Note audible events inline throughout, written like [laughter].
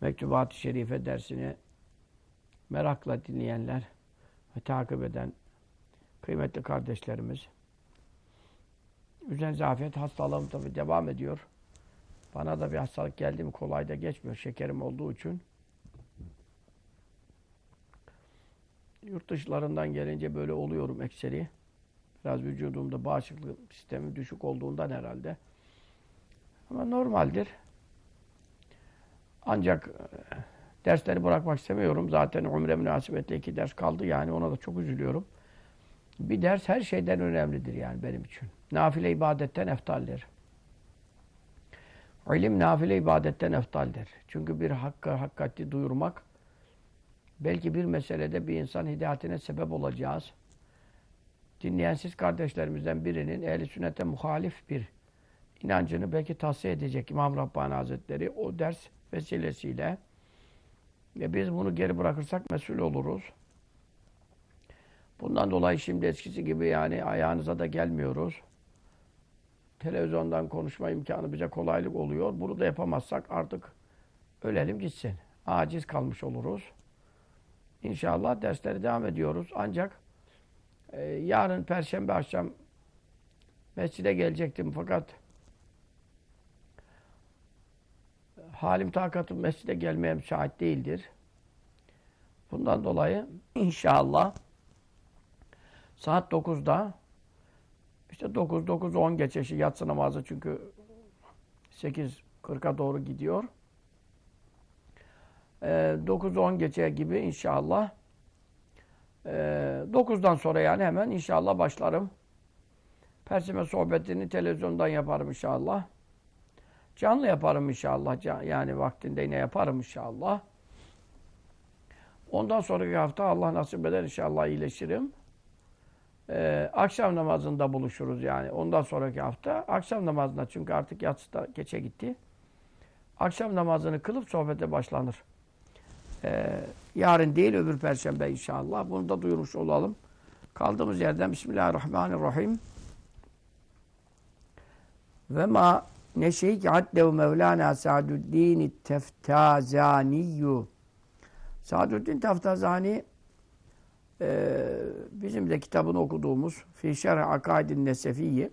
Mektubat-ı Şerife dersini merakla dinleyenler ve takip eden kıymetli kardeşlerimiz. Üzerinize afiyet hastalığım tabi devam ediyor. Bana da bir hastalık geldi mi kolay da geçmiyor şekerim olduğu için. Yurt dışlarından gelince böyle oluyorum ekseri. Biraz vücudumda bağışıklık sistemi düşük olduğundan herhalde. Ama normaldir. Ancak e, dersleri bırakmak istemiyorum. Zaten umre münasebetle iki ders kaldı. Yani ona da çok üzülüyorum. Bir ders her şeyden önemlidir yani benim için. Nafile ibadetten eftaldir. İlim nafile ibadetten eftaldir. Çünkü bir hakkı, hakikati duyurmak belki bir meselede bir insan hidayetine sebep olacağız. Dinleyensiz kardeşlerimizden birinin ehli sünnete muhalif bir inancını belki tavsiye edecek İmam Rabbani Hazretleri o ders vesilesiyle ve biz bunu geri bırakırsak mesul oluruz. Bundan dolayı şimdi eskisi gibi yani ayağınıza da gelmiyoruz. Televizyondan konuşma imkanı bize kolaylık oluyor. Bunu da yapamazsak artık ölelim gitsin. Aciz kalmış oluruz. İnşallah dersleri devam ediyoruz. Ancak e, yarın Perşembe akşam mescide gelecektim fakat halim takatım mescide gelmeye müsait değildir. Bundan dolayı inşallah saat 9'da işte 9, 9, 10 geçeşi yatsı namazı çünkü 8.40'a doğru gidiyor. E, 9-10 geçe gibi inşallah e, 9'dan sonra yani hemen inşallah başlarım. Persime sohbetini televizyondan yaparım inşallah. Canlı yaparım inşallah. Yani vaktinde yine yaparım inşallah. Ondan sonraki hafta Allah nasip eder inşallah iyileşirim. Ee, akşam namazında buluşuruz yani. Ondan sonraki hafta akşam namazında çünkü artık yatsı da geçe gitti. Akşam namazını kılıp sohbete başlanır. Ee, yarın değil öbür perşembe inşallah. Bunu da duyurmuş olalım. Kaldığımız yerden Bismillahirrahmanirrahim. Ve ma neşeyi ki haddev Mevlana Sa'duddin Teftazaniyyü Sa'duddin Teftazani e, bizim de kitabını okuduğumuz Fi Şerh Akaidin Nesefiyyi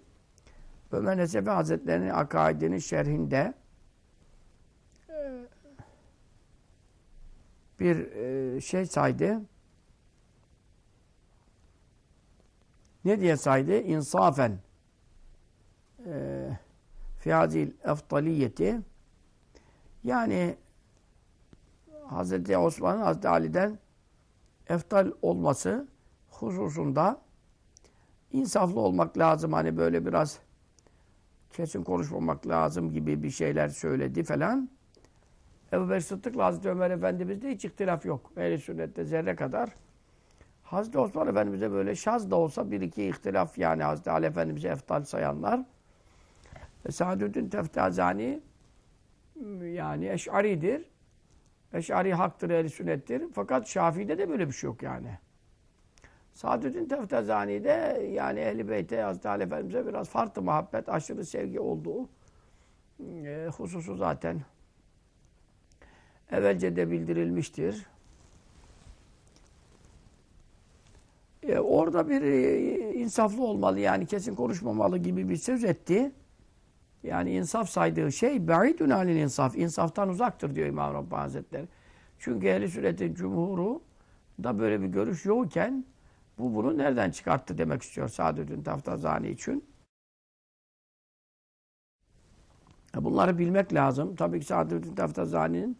Ömer Nesefi Hazretleri'nin akaidinin şerhinde e, bir e, şey saydı. Ne diye saydı? İnsafen. Eee fiyazil eftaliyeti yani Hz. Osman'ın Hz. Ali'den eftal olması hususunda insaflı olmak lazım. Hani böyle biraz kesin konuşmamak lazım gibi bir şeyler söyledi falan. Ebu Bekir Sıddık'la Hazreti Ömer Efendimiz'de hiç ihtilaf yok. Ehl-i sünnette zerre kadar. Hazreti Osman Efendimiz'e böyle şaz da olsa bir iki ihtilaf yani Hazreti Ali Efendimiz'e eftal sayanlar Sadüddin Teftazani yani eş'aridir. Eş'ari haktır, ehl sünnettir. Fakat Şafii'de de böyle bir şey yok yani. Sadüddin Teftazani'de yani Ehl-i Beyt'e Hazreti Ali Efendimiz'e biraz farklı muhabbet, aşırı sevgi olduğu e, hususu zaten evvelce de bildirilmiştir. E, orada bir e, insaflı olmalı yani kesin konuşmamalı gibi bir söz etti. Yani insaf saydığı şey ba'idun anil insaf. İnsaftan uzaktır diyor İmam Rabbani Hazretleri. Çünkü ehli sünnetin cumhuru da böyle bir görüş yokken bu bunu nereden çıkarttı demek istiyor Saadettin Taftazani için. E, bunları bilmek lazım. Tabii ki Saadettin Taftazani'nin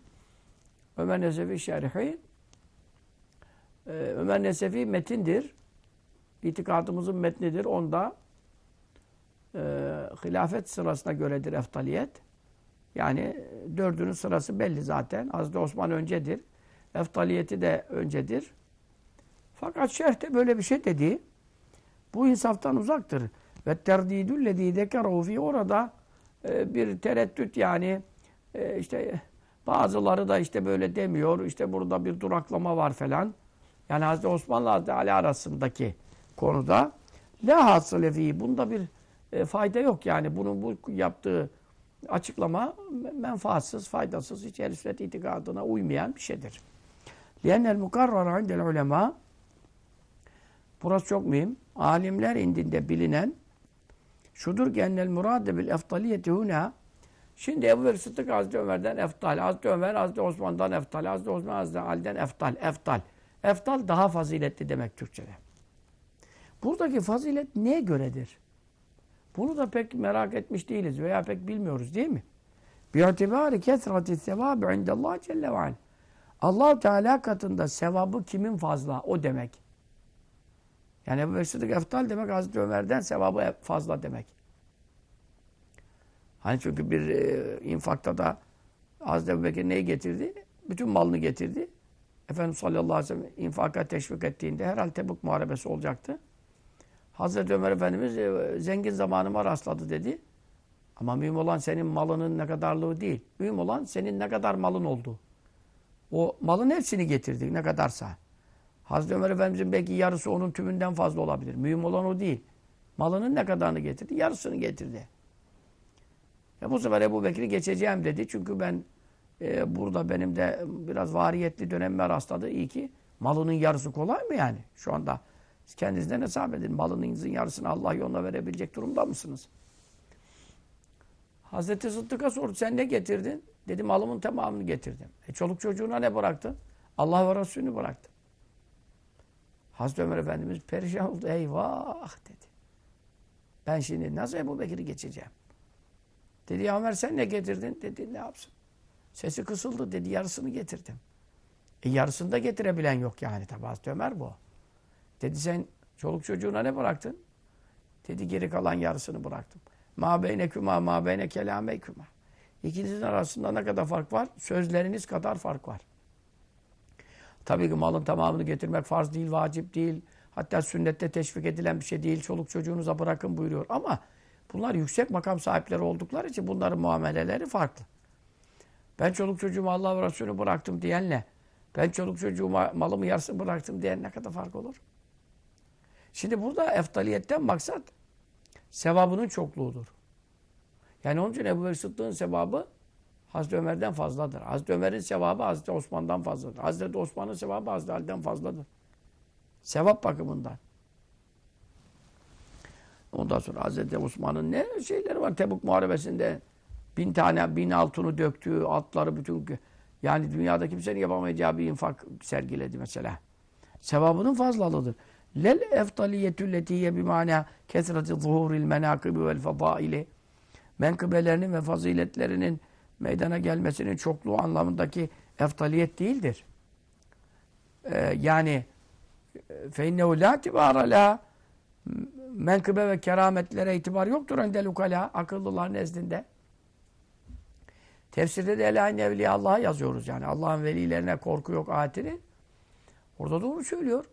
Ömer Nesefi şerhi e, Ömer Nesefi metindir. İtikadımızın metnidir. Onda e, hilafet sırasına göredir eftaliyet. Yani dördünün sırası belli zaten. Hazreti Osman öncedir. Eftaliyeti de öncedir. Fakat şerhte böyle bir şey dedi. Bu insaftan uzaktır. Ve terdidüllezî zekerû orada e, bir tereddüt yani e, işte bazıları da işte böyle demiyor. İşte burada bir duraklama var falan. Yani Hazreti Osman'la Hazreti Ali arasındaki konuda la hasıle Bunda bir e, fayda yok yani. Bunun bu yaptığı açıklama menfaatsız, faydasız, hiç ehl sünnet itikadına uymayan bir şeydir. Liennel mukarrar indel ulema Burası çok mühim. Alimler indinde bilinen şudur ki ennel murade bil eftaliyeti huna Şimdi Ebu Bekir Sıddık Hazreti Ömer'den eftal, Hazreti Ömer Hazreti Osman'dan eftal, Hazreti Osman Hazreti Ali'den eftal, eftal. Eftal daha faziletli demek Türkçe'de. Buradaki fazilet neye göredir? Bunu da pek merak etmiş değiliz veya pek bilmiyoruz değil mi? Bi'atibari kesrati sevabı indallah celle ve ala. allah Teala katında sevabı kimin fazla? O demek. Yani Ebu Bekir Sıddık eftal demek Hazreti Ömer'den sevabı fazla demek. Hani çünkü bir e, infakta da Hazreti Ebu Bekir neyi getirdi? Bütün malını getirdi. Efendimiz sallallahu aleyhi ve sellem infaka teşvik ettiğinde herhalde Tebuk muharebesi olacaktı. Hazreti Ömer Efendimiz e, zengin zamanıma rastladı dedi. Ama mühim olan senin malının ne kadarlığı değil. Mühim olan senin ne kadar malın olduğu. O malın hepsini getirdik ne kadarsa. Hazreti Ömer Efendimizin belki yarısı onun tümünden fazla olabilir. Mühim olan o değil. Malının ne kadarını getirdi? Yarısını getirdi. E bu sefer Ebu Bekir'i geçeceğim dedi. Çünkü ben e, burada benim de biraz variyetli dönemime rastladı. İyi ki malının yarısı kolay mı yani şu anda? Siz kendinizden hesap edin. Malınızın yarısını Allah yoluna verebilecek durumda mısınız? Hazreti Sıddık'a sordu. Sen ne getirdin? Dedim malımın tamamını getirdim. E çoluk çocuğuna ne bıraktın? Allah ve Resulünü bıraktım. Hazreti Ömer Efendimiz perişan oldu. Eyvah dedi. Ben şimdi nasıl Ebu Bekir'i geçeceğim? Dedi ya Ömer sen ne getirdin? Dedi ne yapsın? Sesi kısıldı dedi yarısını getirdim. E yarısını da getirebilen yok yani tabi Hazreti Ömer bu. Dedi sen çoluk çocuğuna ne bıraktın? Dedi geri kalan yarısını bıraktım. Ma beynekuma ma beyne kelameykuma. İkinizin arasında ne kadar fark var? Sözleriniz kadar fark var. Tabii ki malın tamamını getirmek farz değil, vacip değil. Hatta sünnette teşvik edilen bir şey değil. Çoluk çocuğunuza bırakın buyuruyor. Ama bunlar yüksek makam sahipleri oldukları için bunların muameleleri farklı. Ben çoluk çocuğumu Allah ve Resulü bıraktım diyenle ben çoluk çocuğuma malımı yarısını bıraktım diyen ne kadar fark olur? Şimdi burada eftaliyetten maksat sevabının çokluğudur. Yani onun için Ebu Sıddık'ın sevabı Hazreti Ömer'den fazladır. Hazreti Ömer'in sevabı Hazreti Osman'dan fazladır. Hazreti Osman'ın sevabı Hazreti Ali'den fazladır. Sevap bakımından. Ondan sonra Hazreti Osman'ın ne şeyleri var Tebuk Muharebesi'nde bin tane bin altını döktüğü atları bütün yani dünyada kimsenin yapamayacağı bir infak sergiledi mesela. Sevabının fazlalığıdır. Lel eftaliyetü letiye bimana kesreti zuhuril menakıbı vel fadaili menkıbelerinin ve faziletlerinin meydana gelmesinin çokluğu anlamındaki eftaliyet değildir. Ee, yani feinnehu la tibara la menkıbe ve kerametlere itibar yoktur endel ukala akıllılar nezdinde. Tefsirde de Ela Nevliye Allah'a yazıyoruz yani. Allah'ın velilerine korku yok ayetini. Orada doğru söylüyor.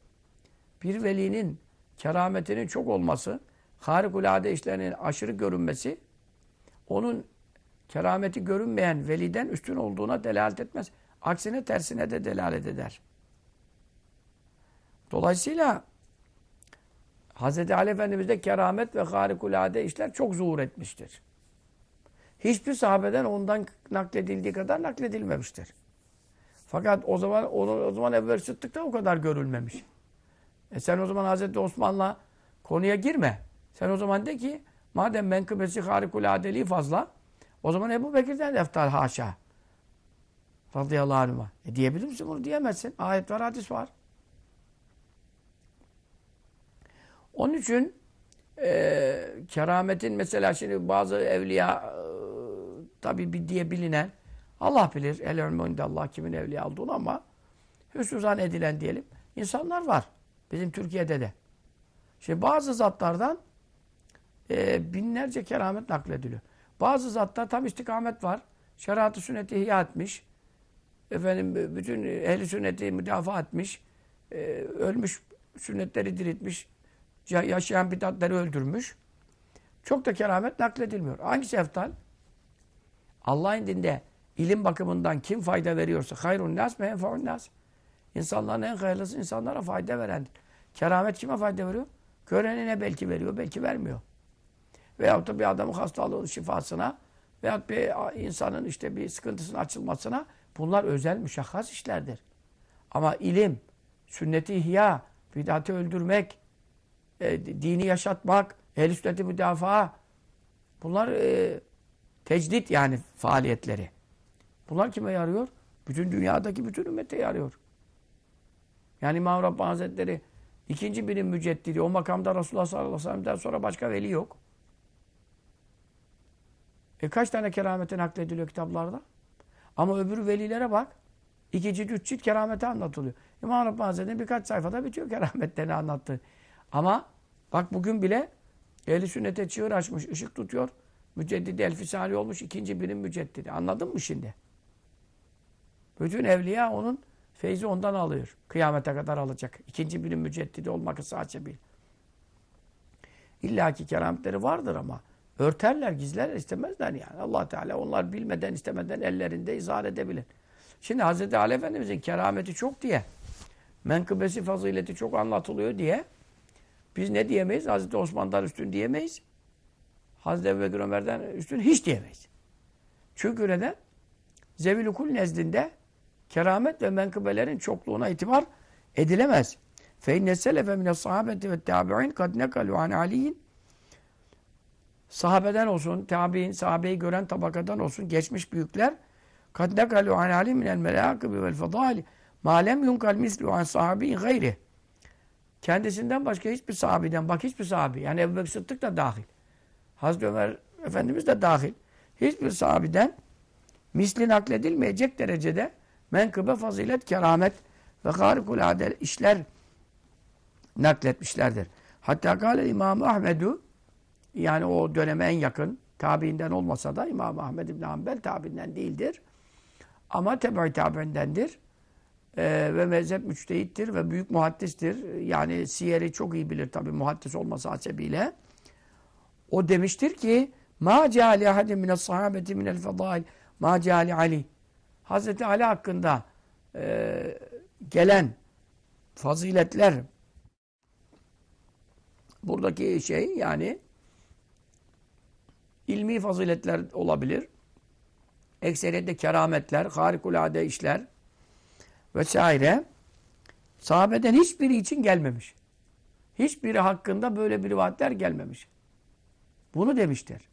Bir velinin kerametinin çok olması, harikulade işlerinin aşırı görünmesi, onun kerameti görünmeyen veliden üstün olduğuna delalet etmez. Aksine tersine de delalet eder. Dolayısıyla Hz. Ali Efendimiz'de keramet ve harikulade işler çok zuhur etmiştir. Hiçbir sahabeden ondan nakledildiği kadar nakledilmemiştir. Fakat o zaman onu o zaman Ebu Sıddık'ta o kadar görülmemiş. E sen o zaman Hazreti Osman'la konuya girme. Sen o zaman de ki Madem menkıbesi harikuladeliği fazla o zaman Ebu Bekir'den de eftal haşa. Radıyallahu anh'a. E diyebilir misin bunu? Diyemezsin. Ayet var, hadis var. Onun için e, kerametin mesela şimdi bazı evliya e, tabi diye bilinen Allah bilir. El ilmü Allah kimin evliya olduğunu ama hüsnü edilen diyelim. insanlar var. Bizim Türkiye'de de. Şimdi bazı zatlardan e, binlerce keramet naklediliyor. Bazı zatlar tam istikamet var. Şeriatı sünneti ihya etmiş. Efendim bütün ehli sünneti müdafaa etmiş. E, ölmüş sünnetleri diriltmiş. Yaşayan bidatları öldürmüş. Çok da keramet nakledilmiyor. Hangisi eftal? Allah'ın dinde ilim bakımından kim fayda veriyorsa hayrun nas ve enfa'un nas. İnsanların en hayırlısı insanlara fayda verendir. Keramet kime fayda veriyor? Görenine belki veriyor, belki vermiyor. Veyahut da bir adamın hastalığının şifasına veyahut bir insanın işte bir sıkıntısının açılmasına bunlar özel müşahhas işlerdir. Ama ilim, sünneti ihya, bidatı öldürmek, e, dini yaşatmak, ehl sünneti müdafaa bunlar e, tecdit yani faaliyetleri. Bunlar kime yarıyor? Bütün dünyadaki bütün ümmete yarıyor. Yani İmam Rabbani Hazretleri ikinci birim müceddidi. O makamda Resulullah sallallahu aleyhi ve sellem'den sonra başka veli yok. E kaç tane kerameti naklediliyor kitaplarda? Ama öbür velilere bak. İki cilt, üç cilt kerameti anlatılıyor. İmam Rabbani Hazretleri birkaç sayfada bitiyor kerametlerini anlattı. Ama bak bugün bile ehli sünnete çığır açmış, ışık tutuyor. Müceddidi elfisali olmuş, ikinci birim müceddidi. Anladın mı şimdi? Bütün evliya onun feyzi ondan alıyor. Kıyamete kadar alacak. İkinci birim müceddidi olmak sadece bir. İlla ki kerametleri vardır ama örterler, gizlerler, istemezler yani. allah Teala onlar bilmeden, istemeden ellerinde izah edebilir. Şimdi Hz. Ali Efendimiz'in kerameti çok diye, menkıbesi, fazileti çok anlatılıyor diye biz ne diyemeyiz? Hz. Osman'dan üstün diyemeyiz. Hz. Ebu Ömer'den üstün hiç diyemeyiz. Çünkü neden? Zevil-i Kul nezdinde keramet ve menkıbelerin çokluğuna itibar edilemez. فَاِنَّ السَّلَفَ مِنَ الصَّحَابَةِ وَالتَّابِعِينَ قَدْ نَكَلُوا عَنْ عَلِيٍّ Sahabeden olsun, tabi'in, sahabeyi gören tabakadan olsun, geçmiş büyükler قَدْ نَكَلُوا عَنْ عَلِيٍّ مِنَ الْمَلَاكِبِ وَالْفَضَالِ مَا لَمْ يُنْكَلْ مِثْلُ عَنْ صَحَابِيٍ غَيْرِهِ Kendisinden başka hiçbir sahabiden, bak hiçbir sahabi, yani Ebu Bekir Sıddık da dahil. Hazreti Ömer Efendimiz de dahil. Hiçbir sahabiden misli nakledilmeyecek derecede menkıbe, fazilet, keramet ve harikulade işler nakletmişlerdir. Hatta kâle İmam Ahmedu yani o döneme en yakın tabiinden olmasa da İmam Ahmed İbn Hanbel tabiinden değildir. Ama tebe tabiindendir. Ee, ve mezhep müçtehittir ve büyük muhaddistir. Yani siyeri çok iyi bilir tabi muhaddis olması hasebiyle. O demiştir ki ma ceali ahadin mines sahabeti minel fedail ma ceali Ali. Hazreti Ali hakkında e, gelen faziletler buradaki şey yani ilmi faziletler olabilir. Ekseriyette kerametler, harikulade işler vesaire sahabeden hiçbiri için gelmemiş. Hiçbiri hakkında böyle bir rivayetler gelmemiş. Bunu demiştir.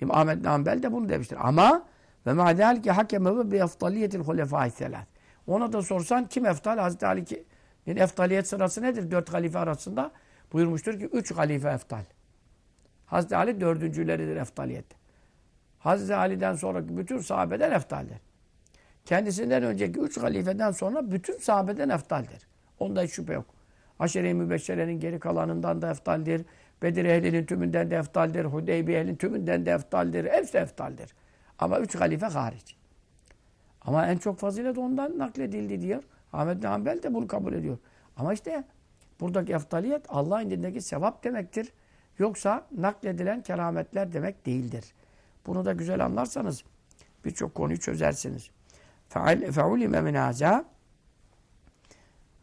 İmam Ahmet Nambel de bunu demiştir. Ama ve ma zalike hakeme bi eftaliyetil hulefâ'i selâs. Ona da sorsan kim eftal? Hazreti Ali ki yani eftaliyet sırası nedir? Dört halife arasında buyurmuştur ki üç halife eftal. Hazreti Ali dördüncüleridir eftaliyet. Hazreti Ali'den sonraki bütün sahabeden eftaldir. Kendisinden önceki üç halifeden sonra bütün sahabeden eftaldir. Onda hiç şüphe yok. Aşere-i Mübeşşere'nin geri kalanından da eftaldir. Bedir ehlinin tümünden de eftaldir. Hudeybi ehlinin tümünden de eftaldir. Hepsi eftaldir. Ama üç halife hariç. Ama en çok fazilet ondan nakledildi diyor. Ahmet bin Hanbel de bunu kabul ediyor. Ama işte buradaki eftaliyet Allah'ın indindeki sevap demektir. Yoksa nakledilen kerametler demek değildir. Bunu da güzel anlarsanız birçok konuyu çözersiniz. فَعُلِمَ مِنْ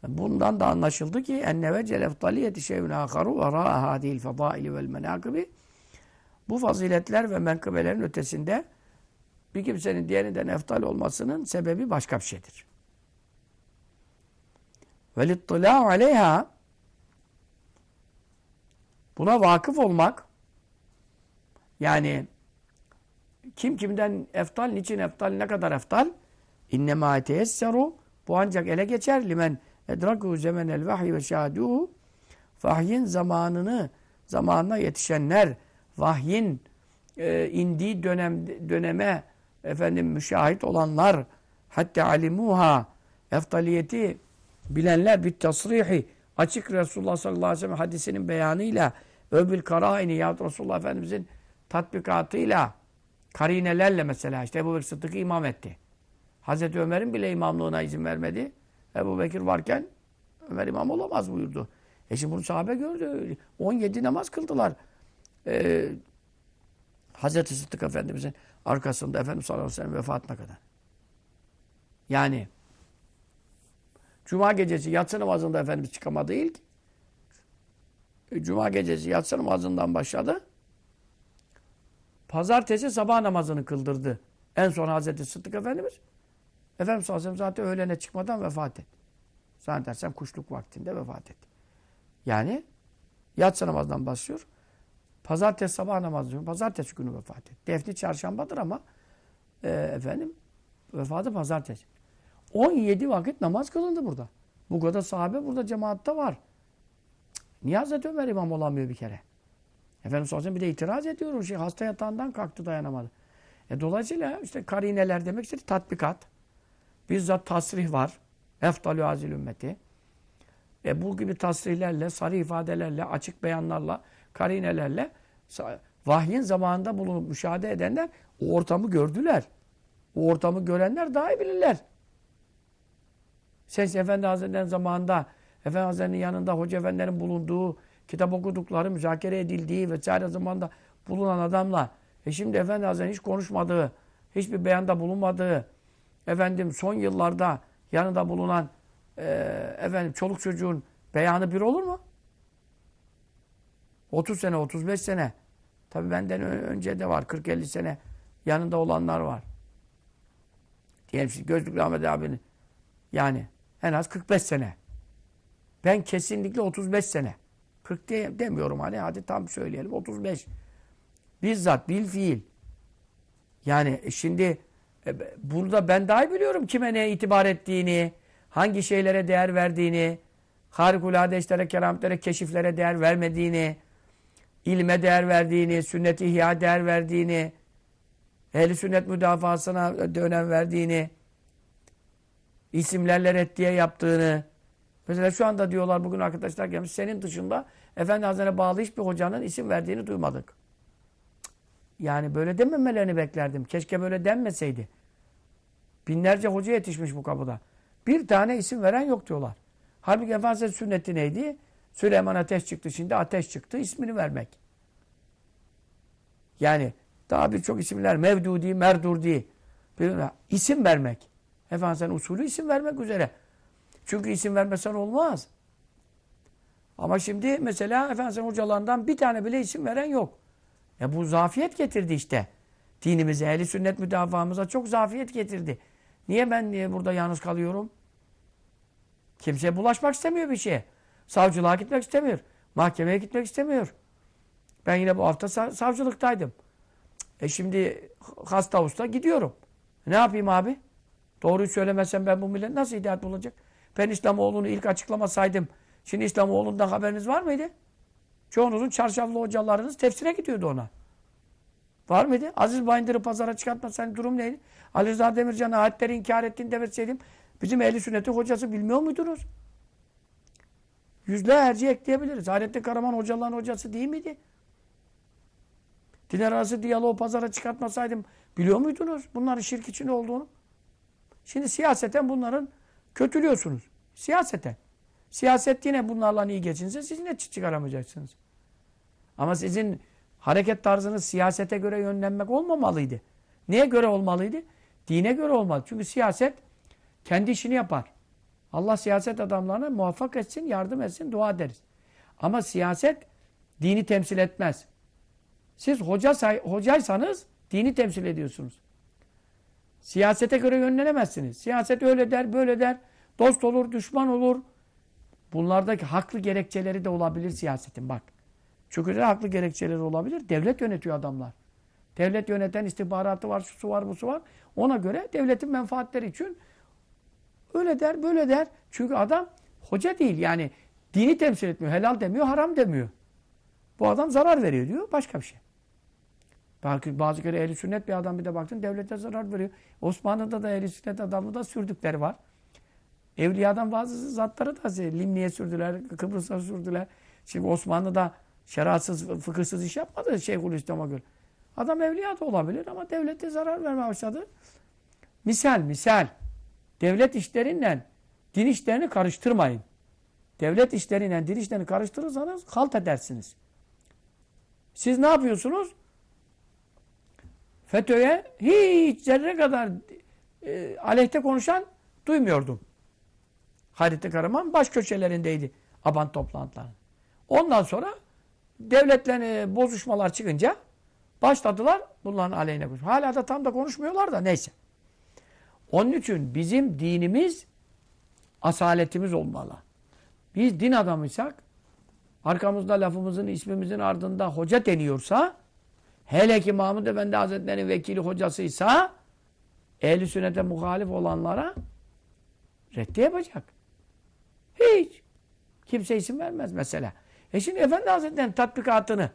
Bundan da anlaşıldı ki enne vecel eftaliyeti şeyun âkharu ve râ'a hâdihil fedâili vel menâkıbi bu faziletler ve menkıbelerin ötesinde bir kimsenin diğerinden eftal olmasının sebebi başka bir şeydir. Ve Velittilâ'u aleyha buna vakıf olmak yani kim kimden eftal, niçin eftal, ne kadar eftal innemâ eteyesseru bu ancak ele geçer limen edrakû zemenel vahyi ve şâdûhû vahyin zamanını zamanına yetişenler vahyin e, indiği dönem, döneme efendim müşahit olanlar hatta alimuha eftaliyeti bilenler bir tasrihi açık Resulullah sallallahu aleyhi ve sellem hadisinin beyanıyla öbil karaini yahut Resulullah Efendimizin tatbikatıyla karinelerle mesela işte Ebu Bekir Sıddık'ı imam etti. Hazreti Ömer'in bile imamlığına izin vermedi. Ebu Bekir varken Ömer imam olamaz buyurdu. E şimdi bunu sahabe gördü. 17 namaz kıldılar. Ee, Hazreti Sıddık Efendimiz'in arkasında Efendimiz sallallahu aleyhi ve sellem vefatına kadar. Yani Cuma gecesi yatsı namazında Efendimiz çıkamadı ilk. E, Cuma gecesi yatsı namazından başladı. Pazartesi sabah namazını kıldırdı. En son Hazreti Sıddık Efendimiz. Efendimiz sallallahu aleyhi ve sellem zaten öğlene çıkmadan vefat etti. Zannedersem kuşluk vaktinde vefat etti. Yani yatsı namazdan başlıyor. Pazartesi sabah namazı, pazartesi günü vefat etti. Defni çarşambadır ama e, efendim vefatı pazartesi. 17 vakit namaz kılındı burada. Bu kadar sahabe burada cemaatte var. Niye Hazreti Ömer imam olamıyor bir kere? Efendimiz sallallahu bir de itiraz ediyor. Şey hasta yatağından kalktı dayanamadı. E, dolayısıyla işte karineler demek istedi tatbikat. Bizzat tasrih var. Eftalü azil ümmeti. E, bu gibi tasrihlerle, sarı ifadelerle, açık beyanlarla, karinelerle vahyin zamanında bulunup müşahede edenler o ortamı gördüler. O ortamı görenler daha iyi bilirler. Ses Efendi Hazretleri'nin zamanında Efendi Hazretleri'nin yanında Hoca Efendilerin bulunduğu, kitap okudukları, müzakere edildiği vesaire zamanda bulunan adamla e şimdi Efendi Hazretleri'nin hiç konuşmadığı, hiçbir beyanda bulunmadığı, efendim son yıllarda yanında bulunan e, efendim çoluk çocuğun beyanı bir olur mu? 30 sene, 35 sene. Tabii benden önce de var. 40-50 sene yanında olanlar var. Diyelim şimdi Gözlüklü Ahmet abinin yani en az 45 sene. Ben kesinlikle 35 sene. 40 de, demiyorum hani hadi tam söyleyelim 35. Bizzat bil fiil. Yani e, şimdi e, burada ben daha iyi biliyorum kime ne itibar ettiğini, hangi şeylere değer verdiğini, harikulade işlere, kerametlere, keşiflere değer vermediğini, ilme değer verdiğini, sünnet-i ihya değer verdiğini, ehli sünnet müdafasına önem verdiğini, isimlerle reddiye yaptığını. Mesela şu anda diyorlar bugün arkadaşlar gelmiş senin dışında Efendi Hazretleri'ne bağlı hiçbir hocanın isim verdiğini duymadık. Yani böyle dememelerini beklerdim. Keşke böyle denmeseydi. Binlerce hoca yetişmiş bu kapıda. Bir tane isim veren yok diyorlar. Halbuki Efendimiz sünneti neydi? Süleyman ateş çıktı şimdi ateş çıktı ismini vermek. Yani daha birçok isimler Mevdudi, Merdurdi isim vermek. Efendimiz'in usulü isim vermek üzere. Çünkü isim vermesen olmaz. Ama şimdi mesela Efendimiz'in hocalarından bir tane bile isim veren yok. E bu zafiyet getirdi işte. Dinimize, ehli sünnet müdafamıza çok zafiyet getirdi. Niye ben niye burada yalnız kalıyorum? Kimseye bulaşmak istemiyor bir şeye. Savcılığa gitmek istemiyor. Mahkemeye gitmek istemiyor. Ben yine bu hafta savcılıktaydım. E şimdi hasta usta gidiyorum. Ne yapayım abi? Doğruyu söylemezsem ben bu millet nasıl hidayet bulacak? Ben İslamoğlu'nu ilk açıklamasaydım. Şimdi İslamoğlu'ndan haberiniz var mıydı? Çoğunuzun çarşaflı hocalarınız tefsire gidiyordu ona. Var mıydı? Aziz Bayındır'ı pazara çıkartmasan durum neydi? Ali Rıza Demircan ayetleri inkar ettiğini demeseydim bizim ehli sünneti hocası bilmiyor muydunuz? Yüzlerce ekleyebiliriz. Hayrettin Karaman hocaların hocası değil miydi? Dinler arası diyaloğu pazara çıkartmasaydım biliyor muydunuz bunların şirk için olduğunu? Şimdi siyaseten bunların kötülüyorsunuz. Siyaseten. Siyaset yine bunlarla iyi geçinse siz ne çıkaramayacaksınız. Ama sizin hareket tarzınız siyasete göre yönlenmek olmamalıydı. Neye göre olmalıydı? Dine göre olmalı. Çünkü siyaset kendi işini yapar. Allah siyaset adamlarına muvaffak etsin, yardım etsin, dua ederiz. Ama siyaset dini temsil etmez. Siz hoca hocaysanız dini temsil ediyorsunuz. Siyasete göre yönlenemezsiniz. Siyaset öyle der, böyle der. Dost olur, düşman olur. Bunlardaki haklı gerekçeleri de olabilir siyasetin bak. Çünkü de haklı gerekçeleri olabilir. Devlet yönetiyor adamlar. Devlet yöneten istihbaratı var, şu su var, bu su var. Ona göre devletin menfaatleri için öyle der, böyle der. Çünkü adam hoca değil yani dini temsil etmiyor. Helal demiyor, haram demiyor. Bu adam zarar veriyor diyor. Başka bir şey. Belki bazı kere ehli sünnet bir adam bir de baktın devlete zarar veriyor. Osmanlı'da da ehli sünnet adamı da sürdükleri var. Evliyadan bazı zatları da Limni'ye sürdüler, Kıbrıs'a sürdüler. Şimdi Osmanlı'da şeriatsız, fıkıhsız iş yapmadı Şeyhülislam'a göre. Adam evliya da olabilir ama devlete zarar vermeye başladı. Misal, misal. Devlet işleriyle din işlerini karıştırmayın. Devlet işleriyle din işlerini karıştırırsanız halt edersiniz. Siz ne yapıyorsunuz? FETÖ'ye hiç zerre kadar e, aleyhte konuşan duymuyordum. Hayrettin Karaman baş köşelerindeydi aban toplantılarının. Ondan sonra devletlerin bozuşmalar çıkınca başladılar bunların aleyhine konuşmaya. Hala da tam da konuşmuyorlar da neyse. Onun için bizim dinimiz asaletimiz olmalı. Biz din adamıysak arkamızda lafımızın ismimizin ardında hoca deniyorsa hele ki Mahmud Efendi Hazretleri'nin vekili hocasıysa ehli sünnete muhalif olanlara reddi yapacak. Hiç. Kimse isim vermez mesela. E şimdi Efendi Hazretleri'nin tatbikatını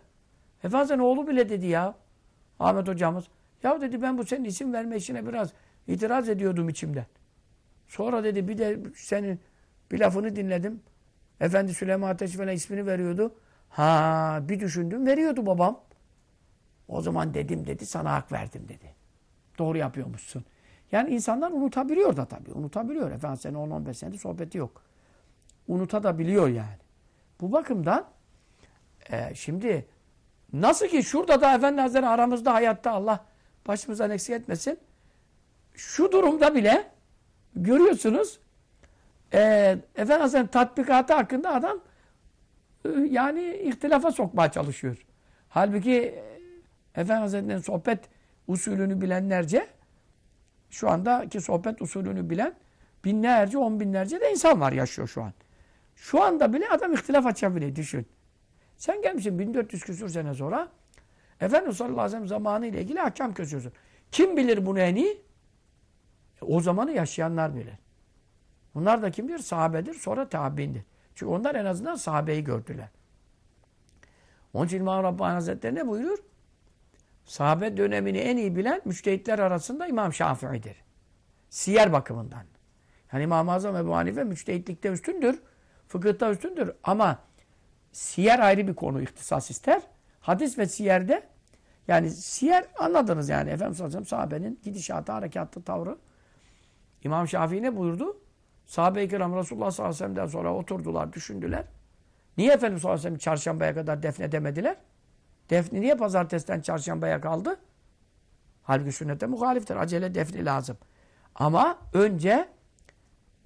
Efendi oğlu bile dedi ya Ahmet hocamız. Ya dedi ben bu senin isim verme işine biraz itiraz ediyordum içimden. Sonra dedi bir de senin bir lafını dinledim. Efendi Süleyman Ateş falan ismini veriyordu. Ha bir düşündüm veriyordu babam. O zaman dedim dedi sana hak verdim dedi. Doğru yapıyormuşsun. Yani insanlar unutabiliyor da tabii. Unutabiliyor. Efendim senin 10-15 senedir sohbeti yok. Unutabiliyor yani. Bu bakımdan e, şimdi nasıl ki şurada da Efendi Hazretleri aramızda hayatta Allah başımızdan eksik etmesin. Şu durumda bile görüyorsunuz e, Efendi Hazretleri tatbikatı hakkında adam e, yani ihtilafa sokmaya çalışıyor. Halbuki e, Efendi Hazretleri'nin sohbet usulünü bilenlerce şu andaki sohbet usulünü bilen binlerce, on binlerce de insan var yaşıyor şu an. Şu anda bile adam ihtilaf açabiliyor düşün. Sen gelmişsin 1400 küsur sene sonra Efendimiz sallallahu aleyhi ve sellem zamanı ilgili ahkam kesiyorsun. Kim bilir bunu en iyi? O zamanı yaşayanlar bilir. Bunlar da kimdir? Sahabedir, sonra tabiindir. Çünkü onlar en azından sahabeyi gördüler. Onun için İmam Rabbani Hazretleri ne buyurur? Sahabe dönemini en iyi bilen müçtehitler arasında İmam Şafii'dir. Siyer bakımından. Yani İmam-ı Azam Ebu Hanife müçtehitlikte üstündür. Fıkıhta üstündür. Ama siyer ayrı bir konu ihtisas ister. Hadis ve siyerde yani siyer anladınız yani. Efendimiz sallallahu sahabenin gidişatı, harekatı, tavrı. İmam Şafii ne buyurdu? Sahabe-i kiram Resulullah sallallahu aleyhi ve sonra oturdular, düşündüler. Niye Efendimiz sallallahu aleyhi ve sellem çarşambaya kadar defnedemediler? Defni niye pazartesiden çarşambaya kaldı? Halbuki sünnete muhaliftir. Acele defni lazım. Ama önce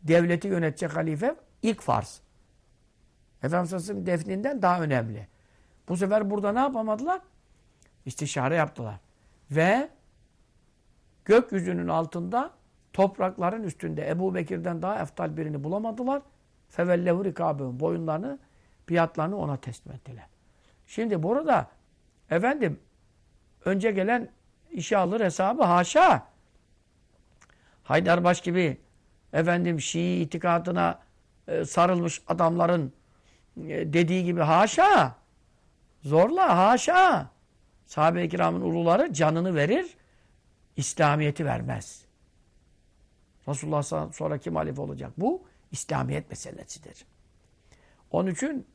devleti yönetecek halife ilk farz. Efendimiz Aleyhisselam defninden daha önemli. Bu sefer burada ne yapamadılar? İstişare yaptılar. Ve gökyüzünün altında toprakların üstünde Ebu Bekir'den daha eftal birini bulamadılar. Fevellehu rikabın boyunlarını, biatlarını ona teslim ettiler. Şimdi burada efendim önce gelen işe alır hesabı haşa. Haydarbaş gibi efendim Şii itikadına e, sarılmış adamların e, dediği gibi haşa. Zorla haşa. Sahabe-i kiramın uluları canını verir, İslamiyet'i vermez. Resulullah sonra kim halife olacak? Bu İslamiyet meselesidir. Onun için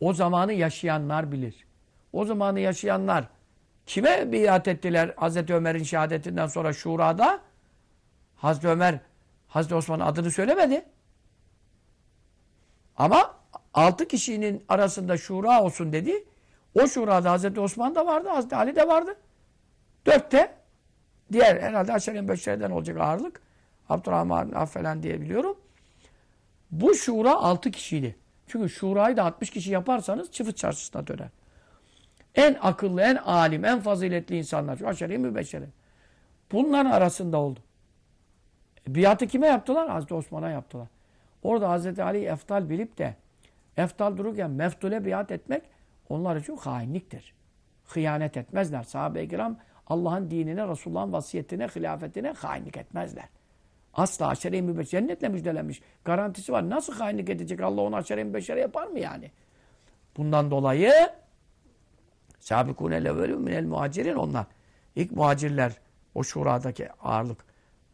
o zamanı yaşayanlar bilir. O zamanı yaşayanlar kime biat ettiler Hazreti Ömer'in şehadetinden sonra Şura'da? Hazreti Ömer, Hazreti Osman'ın adını söylemedi. Ama altı kişinin arasında şura olsun dedi. O şurada Hazreti Osman da vardı, Hazreti Ali de vardı. Dörtte diğer herhalde aşağıya beşerden olacak ağırlık. Abdurrahman Affelen diye biliyorum. Bu şura altı kişiydi. Çünkü şurayı da 60 kişi yaparsanız çıfıt çarşısına döner. En akıllı, en alim, en faziletli insanlar. Şu aşağıya mübeşşere. Bunların arasında oldu. E, biatı kime yaptılar? Hazreti Osman'a yaptılar. Orada Hazreti Ali eftal bilip de eftal dururken meftule biat etmek onlar için hainliktir. Hıyanet etmezler. Sahabe-i Allah'ın dinine, Resulullah'ın vasiyetine, hilafetine hainlik etmezler. Asla aşere-i mübeşşer cennetle müjdelenmiş. Garantisi var. Nasıl hainlik edecek? Allah onu aşere-i mübeşşere yapar mı yani? Bundan dolayı Sabikune levvelü minel muhacirin onlar. İlk muhacirler o şuradaki ağırlık.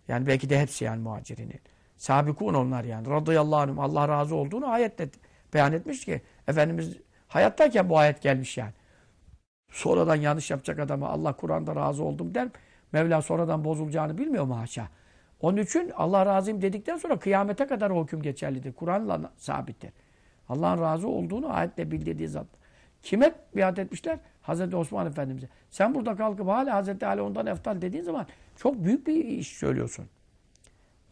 Yani belki de hepsi yani muhacirinin. Sabikun onlar yani. Radıyallahu anhum. Allah razı olduğunu ayette beyan etmiş ki Efendimiz hayattayken bu ayet gelmiş yani. Sonradan yanlış yapacak adama Allah Kur'an'da razı oldum der. Mevla sonradan bozulacağını bilmiyor mu haşa? Onun için Allah razıyım dedikten sonra kıyamete kadar o hüküm geçerlidir. Kur'an'la sabittir. Allah'ın razı olduğunu ayetle bildirdiği zat. Kime biat etmişler? Hazreti Osman Efendimiz'e. Sen burada kalkıp hala Hazreti Ali ondan eftal dediğin zaman çok büyük bir iş söylüyorsun.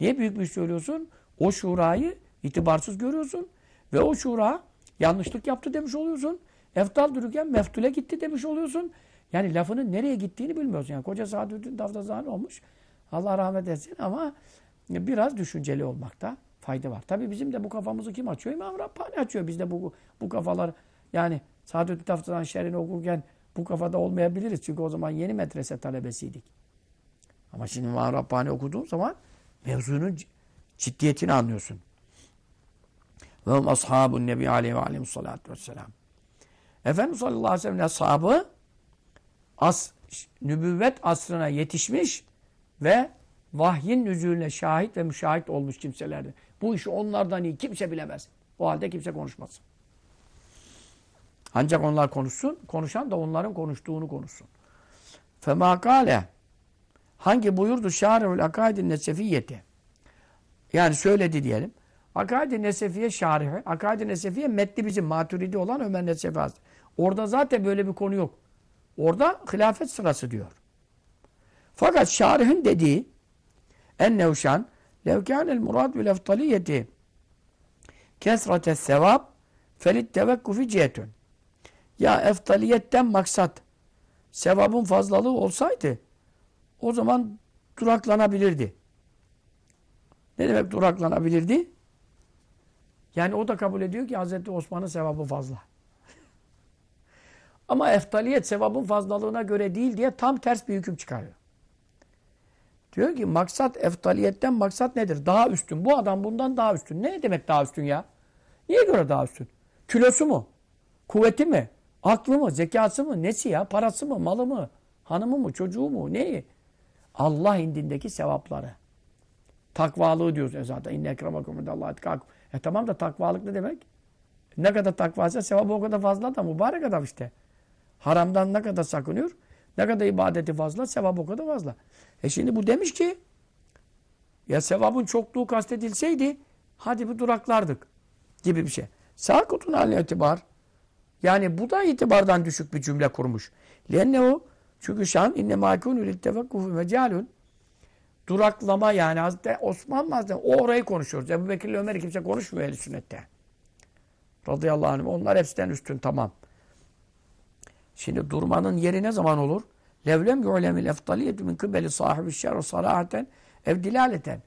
Niye büyük bir iş söylüyorsun? O şurayı itibarsız görüyorsun. Ve o şura yanlışlık yaptı demiş oluyorsun. Eftal dururken meftule gitti demiş oluyorsun. Yani lafının nereye gittiğini bilmiyorsun. Yani koca Saadettin Daftazani olmuş. Allah rahmet etsin ama biraz düşünceli olmakta fayda var. Tabii bizim de bu kafamızı kim açıyor? İmam Rabbani açıyor. Biz de bu, bu kafalar yani Saadettin Daftazani şerrini okurken bu kafada olmayabiliriz. Çünkü o zaman yeni medrese talebesiydik. Ama şimdi İmam Rabbani okuduğun zaman mevzunun ciddiyetini anlıyorsun. Ve hum ashabun nebi aleyhi ve aleyhissalatu vesselam. Efendimiz sallallahu aleyhi ve sellem ashabı as, nübüvvet asrına yetişmiş ve vahyin nüzulüne şahit ve müşahit olmuş kimselerdi. Bu işi onlardan iyi kimse bilemez. O halde kimse konuşmaz. Ancak onlar konuşsun, konuşan da onların konuştuğunu konuşsun. Fema kâle hangi buyurdu şâri'ül akaidin nesefiyeti yani söyledi diyelim. Akaid-i Nesefiye şarihi, Akaid-i Nesefiye metni bizim maturidi olan Ömer Nesefi Hazretleri. Orada zaten böyle bir konu yok. Orada hilafet sırası diyor. Fakat şarihin dediği ennevşan lev kânel murad bil eftaliyeti kesrate sevab felit tevekkufi cihetün. Ya eftaliyetten maksat sevabın fazlalığı olsaydı o zaman duraklanabilirdi. Ne demek duraklanabilirdi? Yani o da kabul ediyor ki Hazreti Osman'ın sevabı fazla. [laughs] Ama eftaliyet sevabın fazlalığına göre değil diye tam ters bir hüküm çıkarıyor. Diyor ki maksat eftaliyetten maksat nedir? Daha üstün. Bu adam bundan daha üstün. Ne demek daha üstün ya? Niye göre daha üstün? Kilosu mu? Kuvveti mi? Aklı mı? Zekası mı? Nesi ya? Parası mı? Malı mı? Hanımı mı? Çocuğu mu? Neyi? Allah indindeki sevapları. Takvalığı diyoruz zaten. İnne ekremakum indallahi etkakum. E tamam da takvalık ne demek? Ne kadar takvaysa sevabı o kadar fazla da mübarek adam işte. Haramdan ne kadar sakınıyor? Ne kadar ibadeti fazla, sevabı o kadar fazla. E şimdi bu demiş ki ya sevabın çokluğu kastedilseydi hadi bir duraklardık gibi bir şey. Sakutun haline itibar. Yani bu da itibardan düşük bir cümle kurmuş. Lenne o çünkü şan inne makûnü littefekkufu mecalun duraklama yani Hazreti Osman mı o orayı konuşuyoruz. Ebu Bekir ile Ömer kimse konuşmuyor ehl sünnette. Radıyallahu anh. Onlar hepsinden üstün tamam. Şimdi durmanın yeri ne zaman olur? Levlem yu'lemil eftaliyetu min kıbeli sahibi şerru salahaten ev dilaleten.